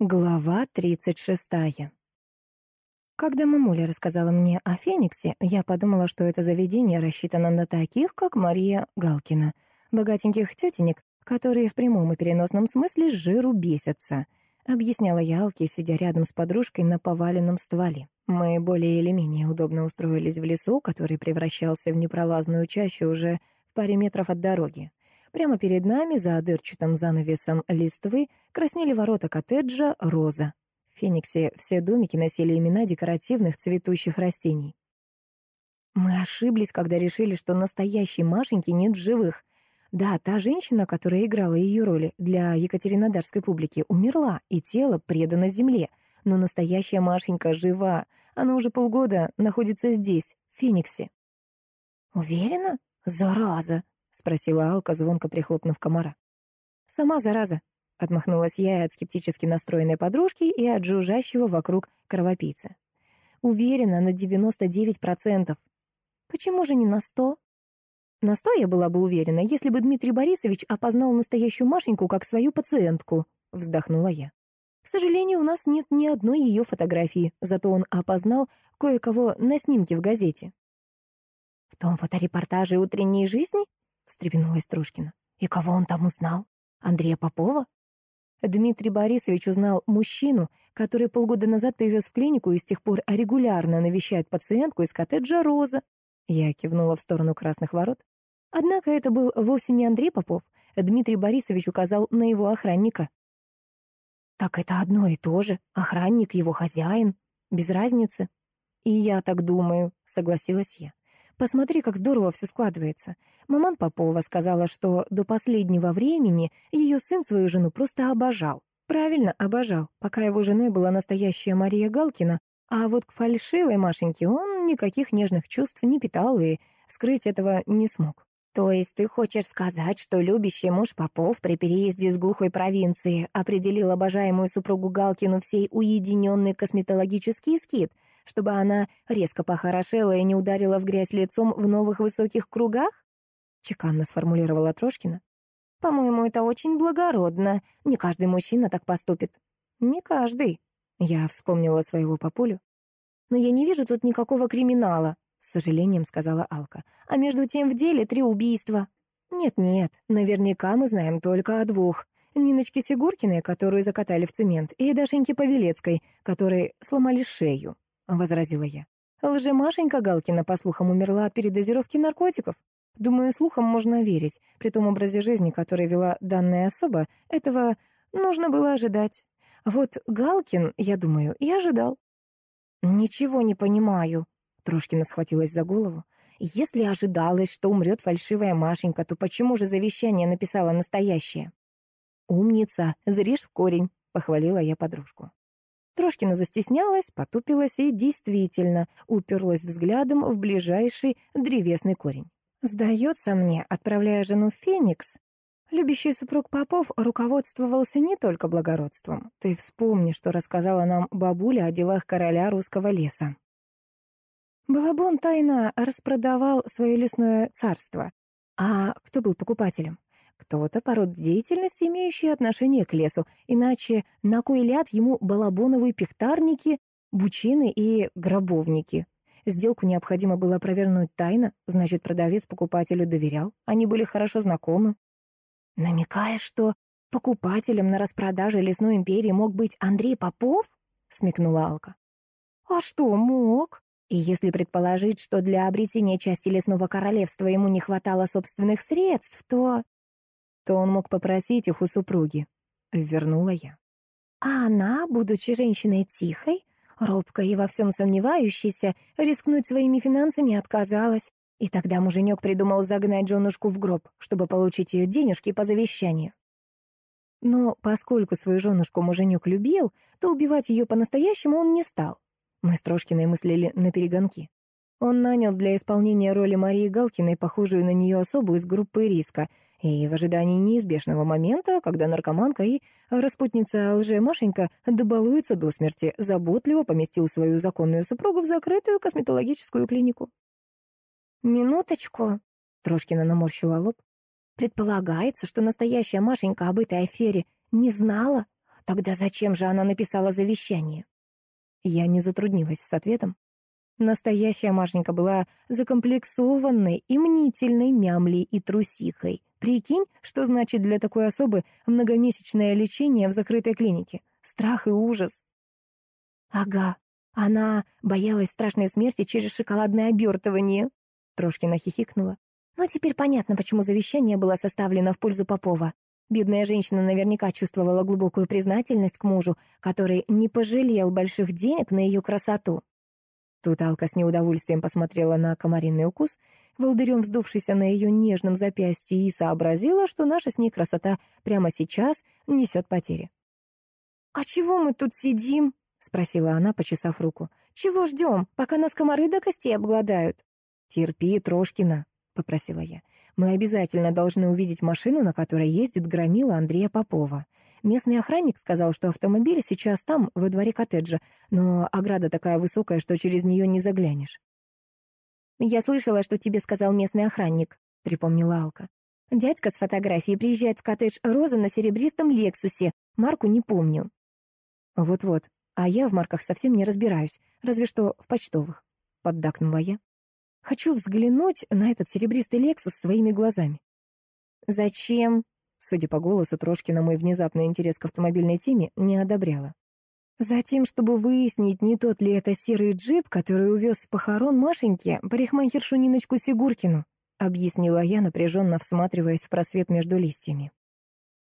Глава 36. Когда мамуля рассказала мне о Фениксе, я подумала, что это заведение рассчитано на таких, как Мария Галкина, богатеньких тетенек, которые в прямом и переносном смысле жиру бесятся, объясняла я Алке, сидя рядом с подружкой на поваленном стволе. Мы более или менее удобно устроились в лесу, который превращался в непролазную чащу уже в паре метров от дороги. Прямо перед нами, за дырчатым занавесом листвы, краснели ворота коттеджа «Роза». В Фениксе все домики носили имена декоративных цветущих растений. Мы ошиблись, когда решили, что настоящей Машеньки нет в живых. Да, та женщина, которая играла ее роли для екатеринодарской публики, умерла, и тело предано земле. Но настоящая Машенька жива. Она уже полгода находится здесь, в Фениксе. «Уверена? Зараза!» — спросила Алка, звонко прихлопнув комара. «Сама зараза», — отмахнулась я и от скептически настроенной подружки, и от жужжащего вокруг кровопийца. «Уверена на 99%. Почему же не на 100?» На сто я была бы уверена, если бы Дмитрий Борисович опознал настоящую Машеньку как свою пациентку, вздохнула я. К сожалению, у нас нет ни одной ее фотографии, зато он опознал кое-кого на снимке в газете. В том фоторепортаже утренней жизни — встрепенулась Трушкина. «И кого он там узнал? Андрея Попова?» Дмитрий Борисович узнал мужчину, который полгода назад привез в клинику и с тех пор регулярно навещает пациентку из коттеджа «Роза». Я кивнула в сторону красных ворот. Однако это был вовсе не Андрей Попов. Дмитрий Борисович указал на его охранника. «Так это одно и то же. Охранник, его хозяин. Без разницы». «И я так думаю», — согласилась я. Посмотри, как здорово все складывается. Маман Попова сказала, что до последнего времени ее сын свою жену просто обожал. Правильно, обожал, пока его женой была настоящая Мария Галкина, а вот к фальшивой Машеньке он никаких нежных чувств не питал и скрыть этого не смог. То есть ты хочешь сказать, что любящий муж Попов при переезде с глухой провинции определил обожаемую супругу Галкину всей уединенный косметологический скид, чтобы она резко похорошела и не ударила в грязь лицом в новых высоких кругах? Чеканно сформулировала Трошкина. По-моему, это очень благородно. Не каждый мужчина так поступит. Не каждый. Я вспомнила своего папулю. Но я не вижу тут никакого криминала, с сожалением сказала Алка. А между тем в деле три убийства. Нет-нет, наверняка мы знаем только о двух. Ниночке Сигуркиной, которую закатали в цемент, и Дашеньке Павелецкой, которой сломали шею, — возразила я. Лже-Машенька Галкина, по слухам, умерла от передозировки наркотиков. Думаю, слухам можно верить. При том образе жизни, который вела данная особа, этого нужно было ожидать. Вот Галкин, я думаю, и ожидал. «Ничего не понимаю», Трошкина схватилась за голову. «Если ожидалось, что умрет фальшивая Машенька, то почему же завещание написала настоящее?» «Умница, зришь в корень», — похвалила я подружку. Трошкина застеснялась, потупилась и действительно уперлась взглядом в ближайший древесный корень. «Сдается мне, отправляя жену Феникс, любящий супруг Попов руководствовался не только благородством. Ты вспомни, что рассказала нам бабуля о делах короля русского леса. Балабон тайно распродавал свое лесное царство. А кто был покупателем? Кто-то по роду деятельности, имеющий отношение к лесу, иначе на кой ляд ему балабоновые пихтарники, бучины и гробовники? Сделку необходимо было провернуть тайно, значит, продавец покупателю доверял, они были хорошо знакомы. Намекая, что покупателем на распродаже лесной империи мог быть Андрей Попов? Смекнула Алка. А что, мог? И если предположить, что для обретения части лесного королевства ему не хватало собственных средств, то... То он мог попросить их у супруги. Вернула я. А она, будучи женщиной тихой, робкой и во всем сомневающейся, рискнуть своими финансами отказалась. И тогда муженек придумал загнать женушку в гроб, чтобы получить ее денежки по завещанию. Но поскольку свою женушку муженек любил, то убивать ее по-настоящему он не стал. Мы с Трошкиной мыслили на перегонки. Он нанял для исполнения роли Марии Галкиной похожую на нее особу из группы риска, и в ожидании неизбежного момента, когда наркоманка и распутница лже-Машенька добалуются до смерти, заботливо поместил свою законную супругу в закрытую косметологическую клинику. «Минуточку», — Трошкина наморщила лоб. «Предполагается, что настоящая Машенька об этой афере не знала, Тогда зачем же она написала завещание? Я не затруднилась с ответом. Настоящая Машенька была закомплексованной и мнительной мямлей и трусихой. Прикинь, что значит для такой особы многомесячное лечение в закрытой клинике. Страх и ужас. Ага, она боялась страшной смерти через шоколадное обертывание. Трошкина хихикнула. Но теперь понятно, почему завещание было составлено в пользу Попова. Бедная женщина наверняка чувствовала глубокую признательность к мужу, который не пожалел больших денег на ее красоту. Тут Алка с неудовольствием посмотрела на комариный укус, волдырем вздувшийся на ее нежном запястье, и сообразила, что наша с ней красота прямо сейчас несет потери. «А чего мы тут сидим?» — спросила она, почесав руку. «Чего ждем, пока нас комары до костей обгладают?» «Терпи, Трошкина», — попросила я. «Мы обязательно должны увидеть машину, на которой ездит громила Андрея Попова. Местный охранник сказал, что автомобиль сейчас там, во дворе коттеджа, но ограда такая высокая, что через нее не заглянешь. «Я слышала, что тебе сказал местный охранник», — припомнила Алка. «Дядька с фотографией приезжает в коттедж Роза на серебристом Лексусе. Марку не помню». «Вот-вот, а я в марках совсем не разбираюсь, разве что в почтовых», — поддакнула я. «Хочу взглянуть на этот серебристый Лексус своими глазами». «Зачем?» Судя по голосу, Трошкина мой внезапный интерес к автомобильной теме не одобряла. Затем, чтобы выяснить, не тот ли это серый джип, который увез с похорон Машеньки парикмахершу Ниночку Сигуркину, объяснила я, напряженно всматриваясь в просвет между листьями.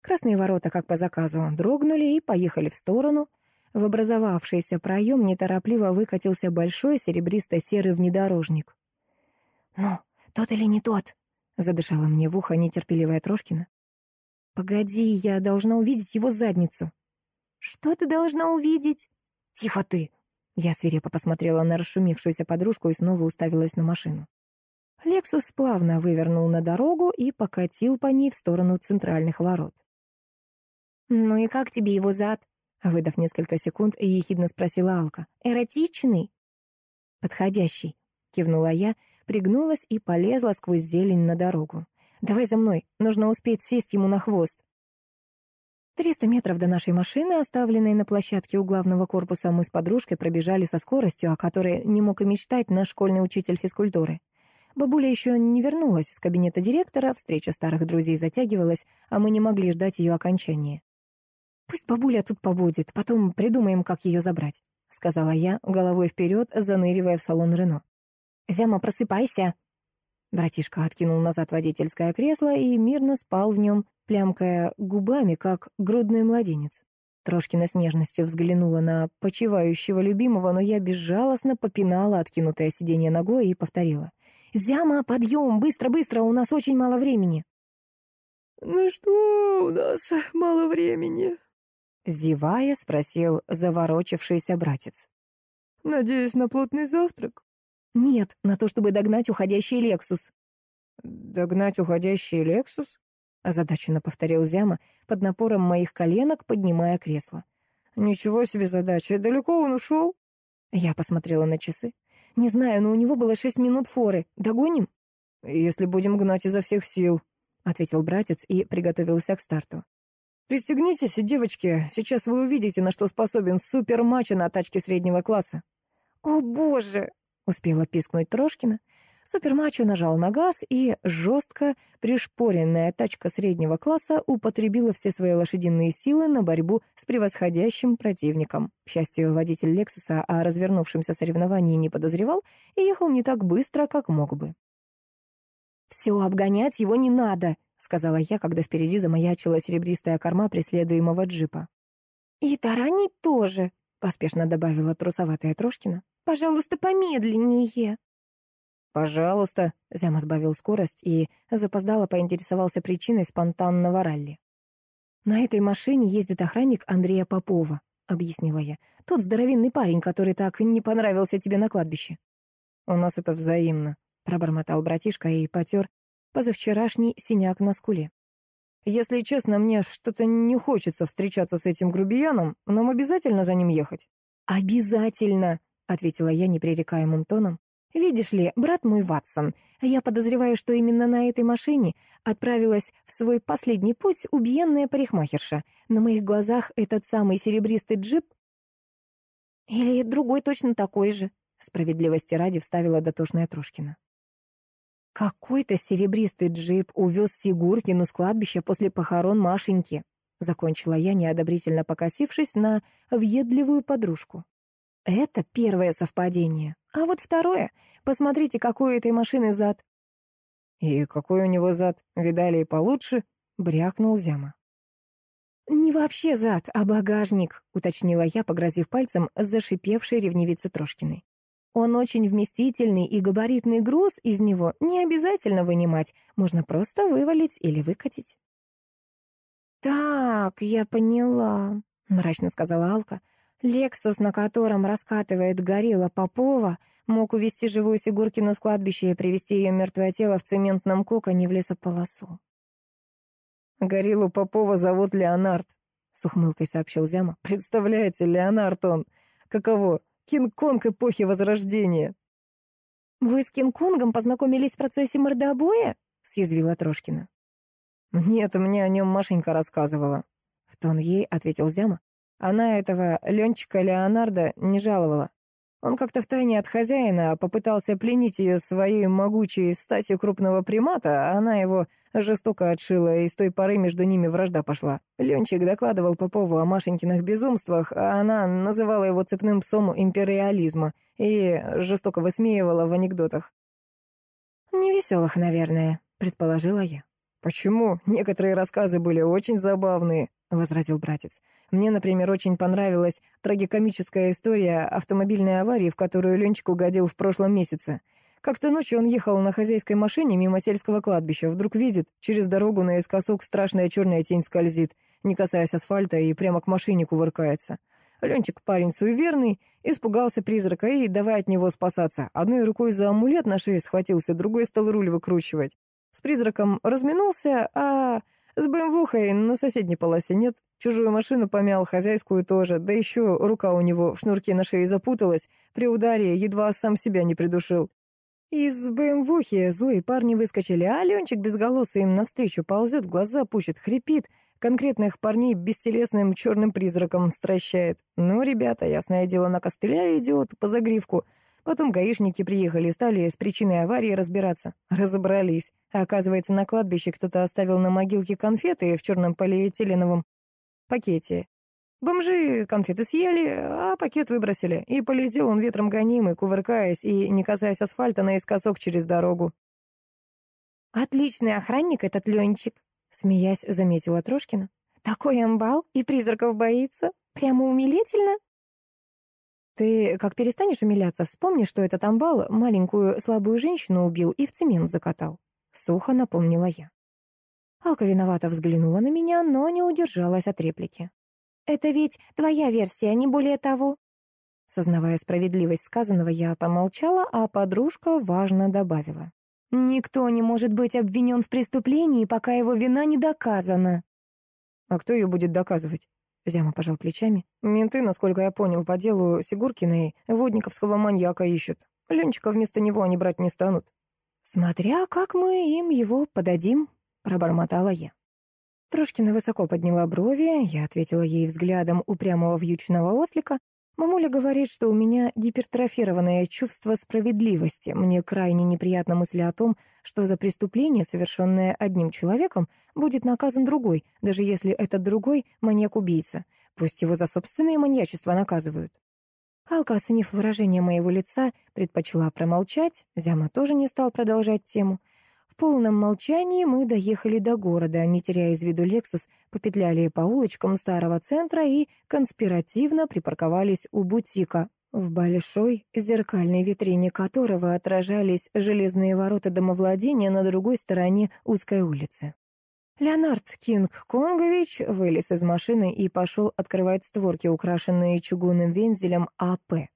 Красные ворота, как по заказу, дрогнули и поехали в сторону. В образовавшийся проем неторопливо выкатился большой серебристо-серый внедорожник. «Ну, тот или не тот?» — задышала мне в ухо нетерпеливая Трошкина. «Погоди, я должна увидеть его задницу». «Что ты должна увидеть?» «Тихо ты!» Я свирепо посмотрела на расшумевшуюся подружку и снова уставилась на машину. Лексус плавно вывернул на дорогу и покатил по ней в сторону центральных ворот. «Ну и как тебе его зад?» Выдав несколько секунд, ехидно спросила Алка. «Эротичный?» «Подходящий», — кивнула я, пригнулась и полезла сквозь зелень на дорогу. Давай за мной, нужно успеть сесть ему на хвост. Триста метров до нашей машины, оставленной на площадке у главного корпуса, мы с подружкой пробежали со скоростью, о которой не мог и мечтать наш школьный учитель физкультуры. Бабуля еще не вернулась из кабинета директора, встреча старых друзей затягивалась, а мы не могли ждать ее окончания. «Пусть бабуля тут побудет, потом придумаем, как ее забрать», — сказала я, головой вперед, заныривая в салон Рено. «Зяма, просыпайся!» Братишка откинул назад водительское кресло и мирно спал в нем, плямкая губами, как грудной младенец. Трошкина с нежностью взглянула на почивающего любимого, но я безжалостно попинала откинутое сиденье ногой и повторила. «Зяма, подъем! Быстро, быстро! У нас очень мало времени!» «Ну что у нас мало времени?» Зевая, спросил заворочившийся братец. «Надеюсь на плотный завтрак?» «Нет, на то, чтобы догнать уходящий Лексус». «Догнать уходящий Лексус?» — озадаченно повторил Зяма, под напором моих коленок поднимая кресло. «Ничего себе задача. Далеко он ушел?» Я посмотрела на часы. «Не знаю, но у него было шесть минут форы. Догоним?» «Если будем гнать изо всех сил», — ответил братец и приготовился к старту. «Пристегнитесь, девочки. Сейчас вы увидите, на что способен супермачо на тачке среднего класса». «О, боже!» — успела пискнуть Трошкина. Супермачо нажал на газ, и жестко пришпоренная тачка среднего класса употребила все свои лошадиные силы на борьбу с превосходящим противником. К счастью, водитель «Лексуса» о развернувшемся соревновании не подозревал и ехал не так быстро, как мог бы. «Все, обгонять его не надо», — сказала я, когда впереди замаячила серебристая корма преследуемого джипа. «И таранить тоже», — поспешно добавила трусоватая Трошкина. Пожалуйста, помедленнее». «Пожалуйста», — Зяма сбавил скорость и запоздало поинтересовался причиной спонтанного ралли. «На этой машине ездит охранник Андрея Попова», — объяснила я. «Тот здоровенный парень, который так не понравился тебе на кладбище». «У нас это взаимно», — пробормотал братишка и потер позавчерашний синяк на скуле. «Если честно, мне что-то не хочется встречаться с этим грубияном. Нам обязательно за ним ехать?» «Обязательно!» — ответила я непререкаемым тоном. Видишь ли, брат мой Ватсон, я подозреваю, что именно на этой машине отправилась в свой последний путь убиенная парикмахерша. На моих глазах этот самый серебристый джип... Или другой точно такой же, справедливости ради вставила дотошная Трошкина. Какой-то серебристый джип увез Сигуркину с кладбища после похорон Машеньки, закончила я, неодобрительно покосившись на въедливую подружку. Это первое совпадение. А вот второе. Посмотрите, какой у этой машины зад. И какой у него зад? Видали и получше? Брякнул Зяма. «Не вообще зад, а багажник», — уточнила я, погрозив пальцем зашипевшей ревнивице Трошкиной. «Он очень вместительный, и габаритный груз из него не обязательно вынимать, можно просто вывалить или выкатить». «Так, я поняла», — мрачно сказала Алка. Лексус, на котором раскатывает горилла Попова, мог увезти живую Сигуркину с кладбища и привести ее мертвое тело в цементном коконе в лесополосу. «Гориллу Попова зовут Леонард», — с ухмылкой сообщил Зяма. «Представляете, Леонард он! Каково? Кинг-Конг эпохи Возрождения!» «Вы с Кинг-Конгом познакомились в процессе мордобоя?» — съязвила Трошкина. «Нет, мне о нем Машенька рассказывала», — в тон ей ответил Зяма. Она этого Ленчика Леонардо не жаловала. Он как-то втайне от хозяина попытался пленить ее своей могучей статью крупного примата, а она его жестоко отшила, и с той поры между ними вражда пошла. Ленчик докладывал Попову о Машенькиных безумствах, а она называла его цепным псом империализма и жестоко высмеивала в анекдотах. «Невеселых, наверное», — предположила я. «Почему? Некоторые рассказы были очень забавные», — возразил братец. «Мне, например, очень понравилась трагикомическая история автомобильной аварии, в которую Ленчик угодил в прошлом месяце. Как-то ночью он ехал на хозяйской машине мимо сельского кладбища, вдруг видит, через дорогу наискосок страшная черная тень скользит, не касаясь асфальта, и прямо к машине кувыркается. Ленчик парень суеверный, испугался призрака и давай от него спасаться. Одной рукой за амулет на шее схватился, другой стал руль выкручивать. С призраком разминулся, а с БМВухой на соседней полосе нет. Чужую машину помял, хозяйскую тоже, да еще рука у него в шнурке на шее запуталась, при ударе едва сам себя не придушил. Из БМВухи злые парни выскочили, а Ленчик безголосый им навстречу ползет, глаза пучит, хрипит, конкретных парней бестелесным черным призраком стращает. Ну, ребята, ясное дело, накостыляли идиоту по загривку — Потом гаишники приехали и стали с причиной аварии разбираться. Разобрались. Оказывается, на кладбище кто-то оставил на могилке конфеты в черном полиэтиленовом пакете. Бомжи конфеты съели, а пакет выбросили. И полетел он ветром гонимый, кувыркаясь и не касаясь асфальта наискосок через дорогу. «Отличный охранник этот Ленчик», — смеясь заметила Трошкина. «Такой амбал и призраков боится. Прямо умилительно». Ты, как перестанешь умиляться, вспомни, что этот амбал маленькую слабую женщину убил и в цемент закатал. Сухо напомнила я. Алка виновато взглянула на меня, но не удержалась от реплики. «Это ведь твоя версия, не более того». Сознавая справедливость сказанного, я помолчала, а подружка важно добавила. «Никто не может быть обвинен в преступлении, пока его вина не доказана». «А кто ее будет доказывать?» Зяма пожал плечами. Менты, насколько я понял, по делу Сигуркиной водниковского маньяка ищут. Ленчика вместо него они брать не станут. «Смотря как мы им его подадим», — пробормотала я. Трошкина высоко подняла брови, я ответила ей взглядом упрямого вьючного ослика, Мамуля говорит, что у меня гипертрофированное чувство справедливости. Мне крайне неприятна мысль о том, что за преступление, совершенное одним человеком, будет наказан другой, даже если этот другой — маньяк-убийца. Пусть его за собственные маньячества наказывают. Алка, оценив выражение моего лица, предпочла промолчать. Зяма тоже не стал продолжать тему. Полном молчании мы доехали до города, не теряя из виду «Лексус», попетляли по улочкам старого центра и конспиративно припарковались у бутика, в большой зеркальной витрине которого отражались железные ворота домовладения на другой стороне узкой улицы. Леонард Кинг Конгович вылез из машины и пошел открывать створки, украшенные чугунным вензелем АП.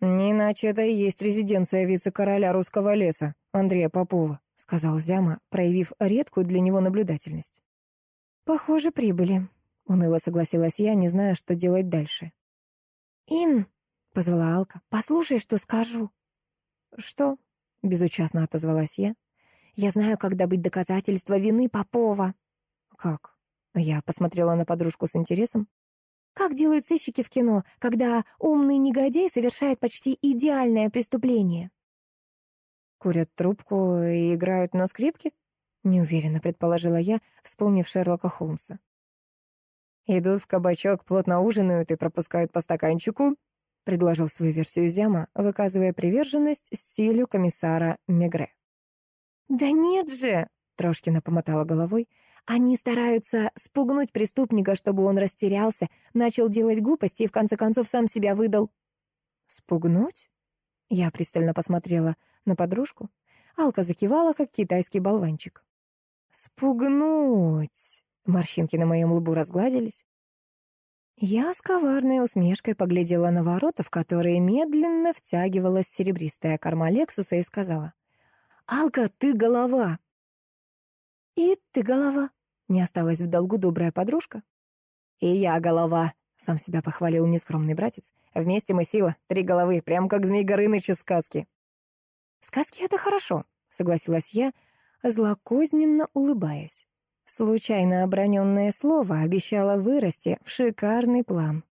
«Не иначе это и есть резиденция вице-короля русского леса, Андрея Попова», — сказал Зяма, проявив редкую для него наблюдательность. «Похоже, прибыли», — уныло согласилась я, не зная, что делать дальше. «Ин», — позвала Алка, — «послушай, что скажу». «Что?» — безучастно отозвалась я. «Я знаю, как добыть доказательства вины Попова». «Как?» Я посмотрела на подружку с интересом. «Как делают сыщики в кино, когда умный негодяй совершает почти идеальное преступление?» «Курят трубку и играют на скрипке?» — неуверенно предположила я, вспомнив Шерлока Холмса. «Идут в кабачок, плотно ужинают и пропускают по стаканчику», — предложил свою версию Зяма, выказывая приверженность стилю комиссара Мегре. «Да нет же!» — Трошкина помотала головой. «Они стараются спугнуть преступника, чтобы он растерялся, начал делать глупости и в конце концов сам себя выдал». «Спугнуть?» Я пристально посмотрела на подружку. Алка закивала, как китайский болванчик. «Спугнуть!» Морщинки на моем лбу разгладились. Я с коварной усмешкой поглядела на ворота, в которые медленно втягивалась серебристая корма Лексуса и сказала. «Алка, ты голова!» «И ты голова!» — не осталась в долгу добрая подружка. «И я голова!» — сам себя похвалил нескромный братец. «Вместе мы сила, три головы, прям как Змей Горыныч из сказки». «Сказки — это хорошо», — согласилась я, злокозненно улыбаясь. Случайно оброненное слово обещало вырасти в шикарный план.